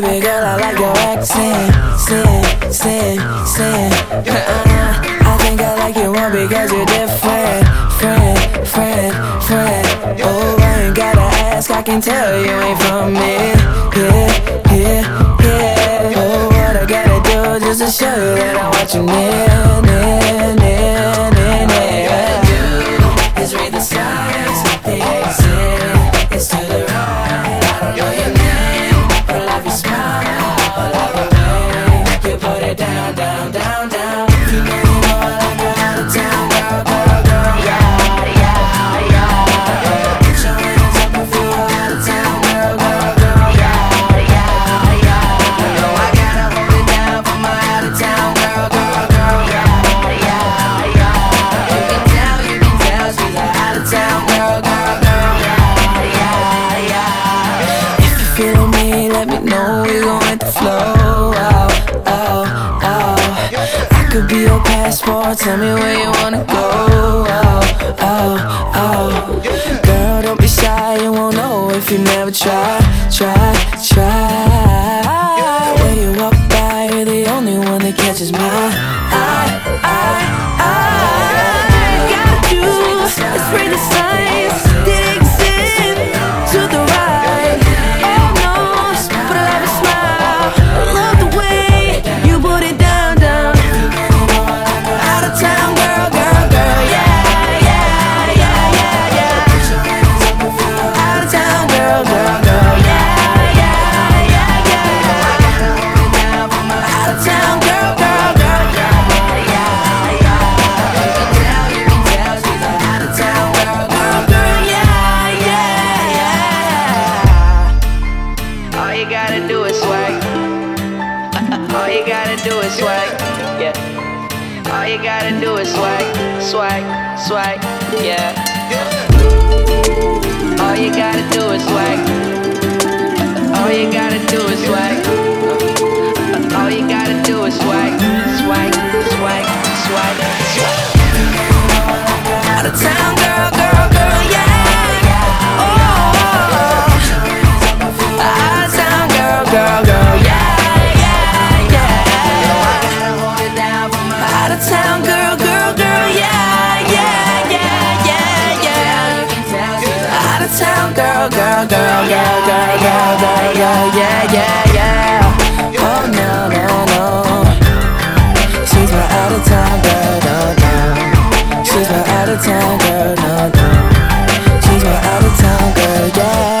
baby girl, I like your accent, sin, sin, sin. Uh-uh because you're different, friend, friend, friend. Oh, I ain't gotta ask, I can tell you ain't from me. Yeah, yeah, yeah. Oh, what I gotta do just to show you that I want you near, near, let me know we gon' hit the flow. Oh, oh, oh. I could be your passport. Tell me where you wanna go. Oh, oh, oh. Girl, don't be shy. You won't know if you never try, try, try. When you walk by, you're the only one that catches my eye, eye, eye. Got you. Let's read the you gotta do is swag. All you gotta do is swag. Yeah. All you gotta do is swag, swag, swag. Yeah. All you gotta do is swag. girl, girl, girl, girl, girl, girl, girl, girl, yeah, yeah, yeah. Oh no, no, no. She's my out of town girl, no, no. She's my out of town girl, no, no. She's my out of town girl, yeah.